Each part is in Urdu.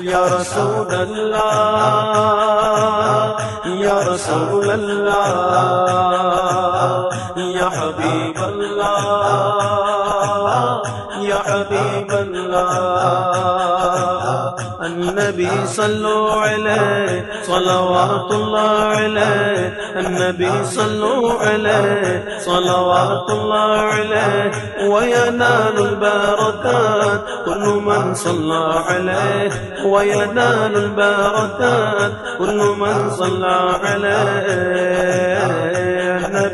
یا رسول اللہ یا رسول اللہ یا حبیب اللہ یا حبیب اللہ النبی صلو علیہ صلوات اللہ علیہ النبی صلو علیہ صلوات كل من صلى عليه وينال البركات، كل من صلى عليه.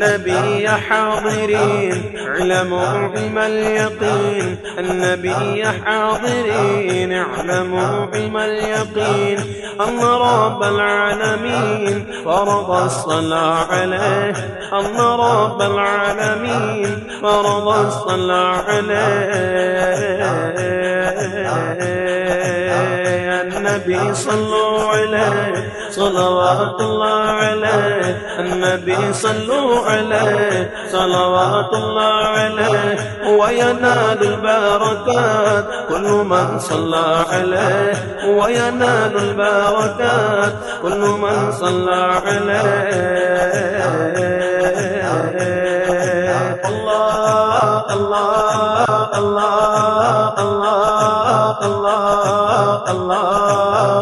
النبي حاضرين، اعلموا علم اليقين. النبي حاضرين، اعلموا علم اليقين. أن رب العالمين، فرض الصلاة عليه. أن رب العالمين، فرض الصلاة عليه. النبي صلوا عليه صلوات الله عليه النبي صلوا عليه صلوات الله عليه وينال البركات كل من صلى عليه وينال البركات كل من صلى عليه الله الله الله الله الله الله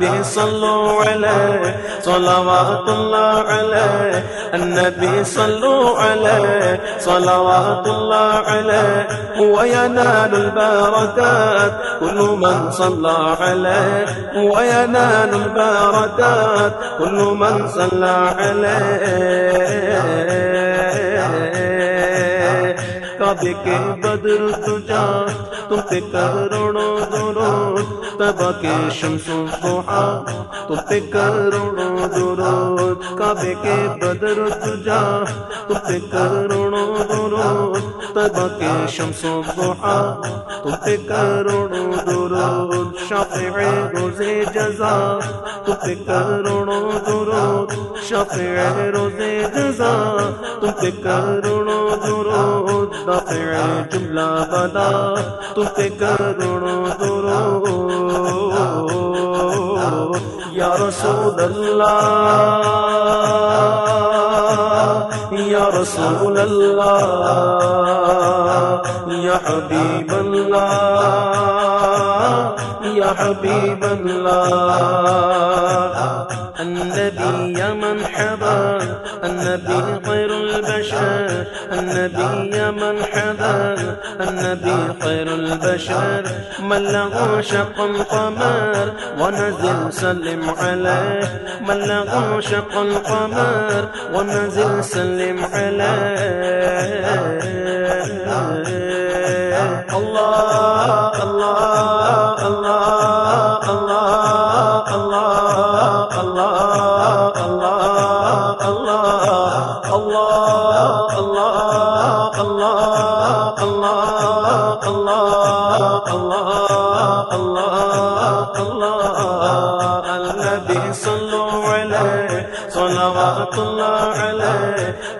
النبي صلوا عليه صلوات الله عليه النبي صلوا عليه صلوات الله عليه وينال البركات كل من صلى عليه وينال البركات كل من صلى عليه کعبے کے بدر تجا تم پہ کروڑوں درود تبا کے شمس و ضحا تم پہ کروڑوں درود کعبے کے بدر تجا تم پہ کروڑوں درود تبا کے شمس و ضحا تم پہ کروڑوں درود شافع روز جزا۔ تم پہ کروڑوں درود شافع روز جزا۔ تم پہ کروڑوں درود دافع جملہ بدا۔ تم پہ کروڑوں درود یا رسول اللہ، یا رسول اللہ، یا حبیب اللہ، یا حبیب اللہ۔ النبي يا من حضر النبي خير البشر النبي يا من حضر النبي خير البشر، من له شق القمر ونزل سلم عليه من له شق القمر ونزل سلم عليه الله الله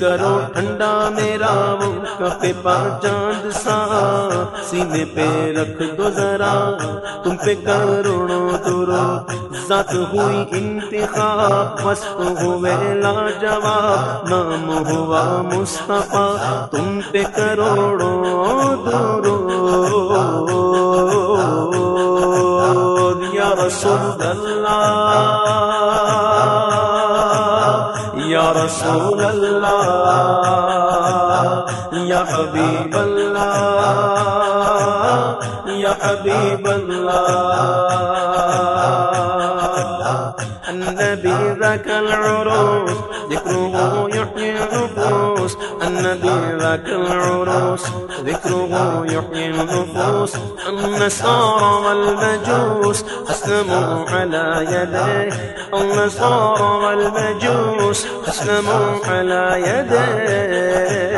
کرو ٹھنڈا میرا وہ کپے پا چاند سا۔ سینے پہ رکھ دو ذرا، تم پہ کروڑوں درو۔ ذات ہوئی انتخاب، مست ہوئے لاجواب۔ نام ہوا مصطفیٰ، تم پہ کروڑوں دو رسول اللہ یا حبیب اللہ یا حبیب اللہ۔ النبي ذاك العروس ذكره يحيي النفوس ذاك العروس ذكره يحيي النفوس النصارى والمجوس أسلموا على يديه النصارى والمجوس أسلموا على يديه.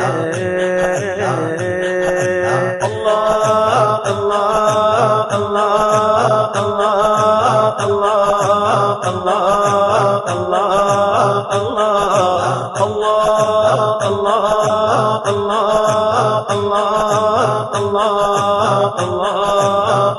الله الله الله الله الله الله الله الله الله اللہ اللہ اللہ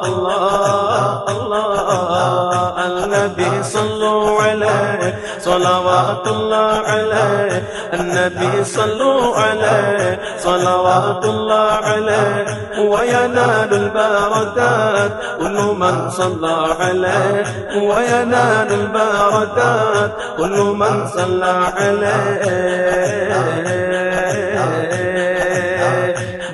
اللہ اللہ النبی صلو علیہ صلوات اللہ علیہ النبی صلو علیہ صلوات اللہ علیہ وينال البركات كل من صلى عليه وينال البركات كل من صلى عليه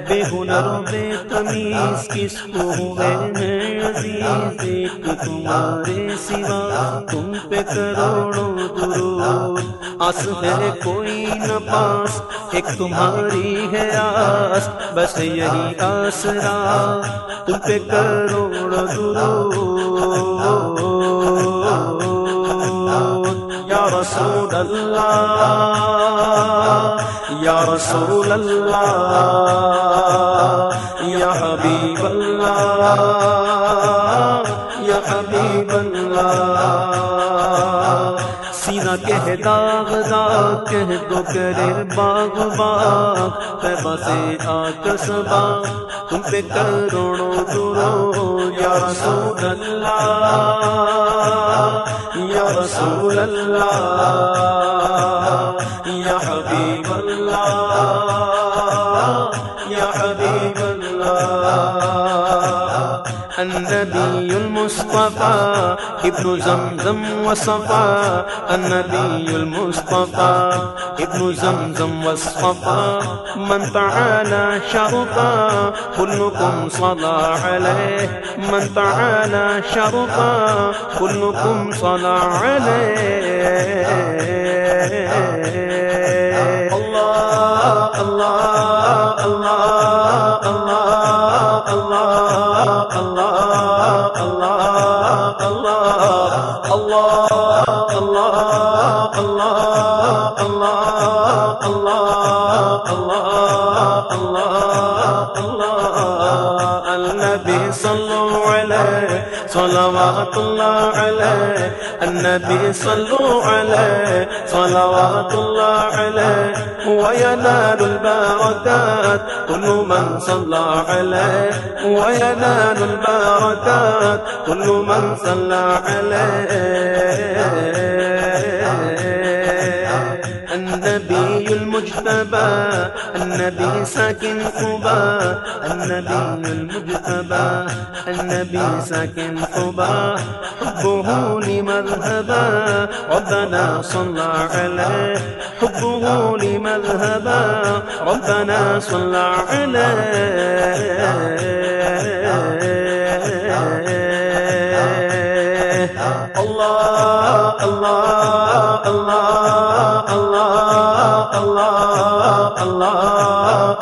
بے بہنر بے تمیز کس کو ہوئے ہیں عزیز؟ ایک تمہارے سوا تم پہ کروڑوں درود۔ آس ہے کوئی نہ پاس، ایک تمہاری ہے آس بس یہی آسرا تم پہ کروڑ درود۔ یا رسول اللہ یا رسول اللہ، یا حبیب اللہ، یا حبیب اللہ۔ سینہ کہہ داغ داغ کہہ دو، کرے باغ باغ۔ پیبا سے آک سبا، تم پہ کروڑوں درو یا رسول اللہ، یا رسول اللہ، یا حبیب اللہ۔ یا حبیب اللہ النبي المصطفى ابن زمزم وصفا النبي المصطفى ابن زمزم وصفا من تعالى شرطا كلكم صلى عليه من تعالى شرطا كلكم صلى عليه الله الله الله الله الله الله الله النبي صلوا عليه صلوات الله عليه النبي صلوا عليه صلوات الله عليه ويا نار البركات كل من صلى عليه ويا نار البركات كل من صلى عليه النبي المجتبى النبي ساكن قباء النبي المجتبى النبي ساكن قباء حبه لمذهبا ربنا صلى عليه حبه لمذهبا ربنا صلى عليه الله الله الله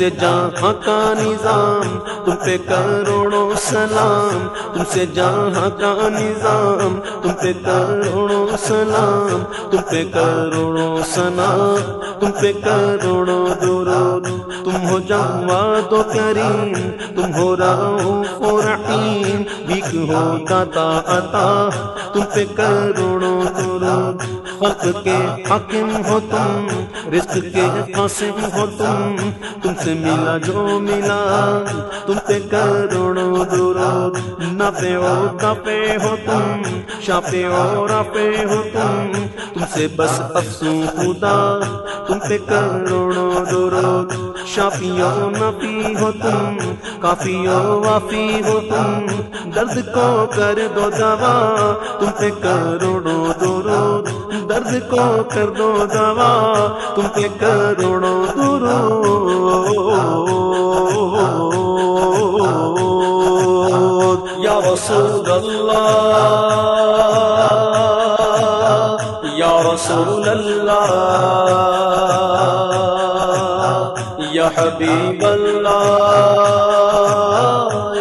سے جہاں کا نظام، تم پہ کروڑوں سلام۔ تم سے جہاں کا نظام، تم پہ کروڑوں سلام۔ تم پہ کروڑوں سلام، تم پہ کروڑوں درود۔ تم ہو جواد و کریم، تم ہو رؤوف و رحیم۔ بھیک ہو داتا عطا، تم پہ کروڑوں درود۔ خلق کے حاکم ہو تم، رزق کے قاسم ہو تم۔ تم سے ملا جو ملا، تم پہ کروڑوں درود نہ نفے و کپے ہو تم شاپے اور رفے ہو تم۔ تم سے بس افسوں خدا، تم پہ کروڑوں درود شافیوں نفی ہو تم کافیوں وافی ہو تم۔ درد کو کر دو دوا، تم پہ کروڑوں درود درد کو کر دو دوا، تم پہ کروڑوں درود یا رسول اللہ، یا رسول اللہ، یا حبیب اللہ،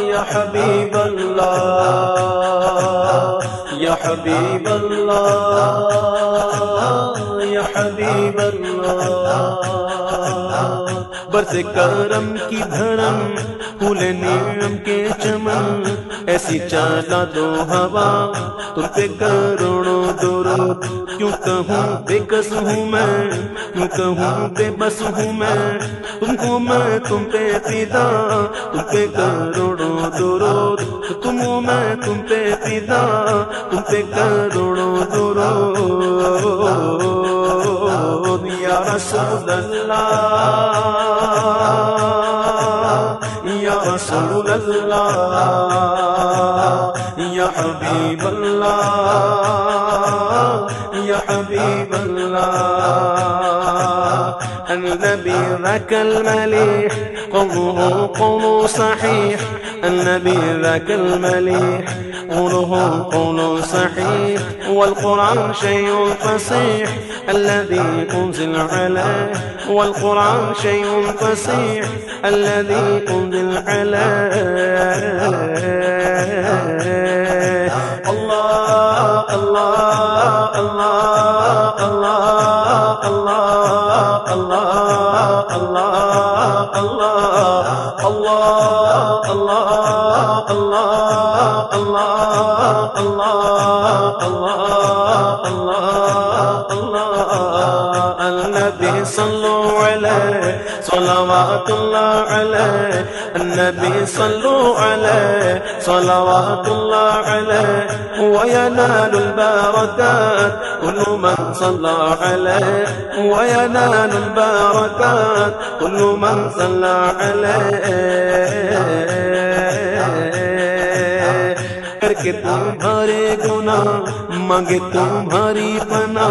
یا حبیب اللہ، یا حبیب اللہ۔ برس کرم کی دھڑم پھول نیم کے چمن ایسی چالا دو ہوا تم پہ کروڑوں درود کیوں کہوں بے کس ہوں میں کیوں کہوں بے بس ہوں میں تم کو میں تم پہ پیدا تم پہ کروڑوں درود تم ہوں میں تم پہ پیدا تم پہ کروڑوں درود یا رسول اللہ، یا رسول اللہ، یا حبیب اللہ، یا حبیب اللہ النبي ذاك المليح قوله قول صحيح النبي ذاك المليح قوله قول صحيح والقرآن شيء فصيح الذي أنزل عليه والقرآن شيء فصيح الذي أنزل عليه صلوات الله عليه النبي صلوا عليه صلوات الله عليه وينال البركات كل من صلى عليه وينال البركات كل من صلى عليه کر کے تمہارے گنا مانگے تمہاری پنا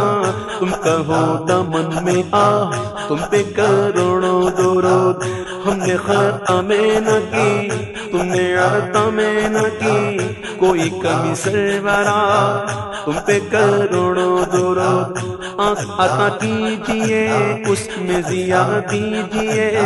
تم کہو دمن میں آ تم پہ کروڑوں درود۔ ہم نے خطا میں نہ کی تم نے عطا میں نہ کی، کوئی کمی سرورا تم پہ کروڑوں درود، آنکھ عطا کیجیے، اس میں ضیا دیجیے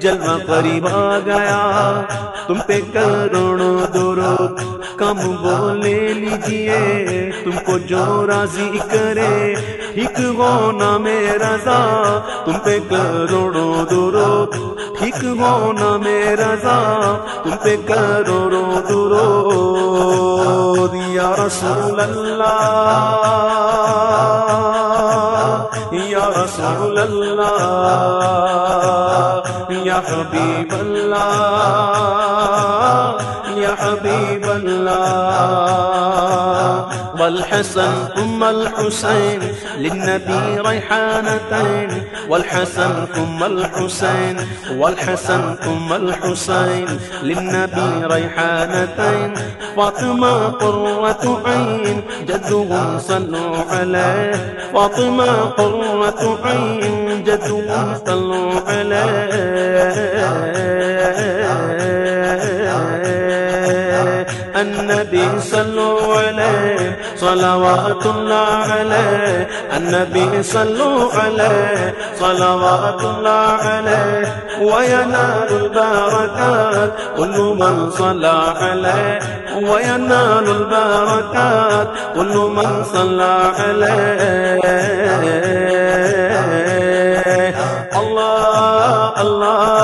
جلوہ قریب آ گیا، تم پہ کروڑوں درود۔ کم وہ لے لیجیے، تم کو جو راضی کرے۔ ٹھیک ہونا میرا رضا تم پہ کروڑوں درود۔ ٹھیک ہونا میرا رضا، تم پہ کروڑوں درود یا رسول اللہ، یا رسول اللہ، یا حبیب اللہ، یا حبیب اللہ۔ والحسن ثم الحسين، للنبي ريحانتين والحسن ثم الحسين، والحسن ثم الحسين، للنبي ريحانتين فاطمة قرة عين جدهم صلوا عليه. فاطمة قرة عين جدهم صلوا عليه. النبي صلوا عليه. صلوات الله عليه النبي صلوا عليه صلوات الله عليه وينال البركات كل من صلى عليه وينال البركات كل من صلى عليه الله الله الله الله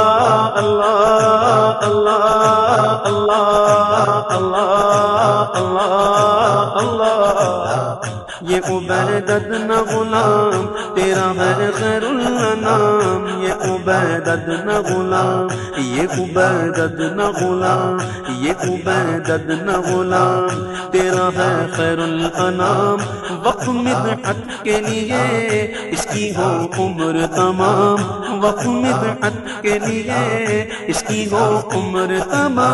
یہ عبیدت نہ غلام، تیرا ہے خیر النام یہ عبیدت نہ غلام، یہ عبیدت نہ غلام، یہ عبیدت نہ غلام، تیرا ہے خیر الانام وقت مدحت کے لیے اس کی ہو عمر تمام، وقت مدحت کے لیے اس کی ہو عمر تمام۔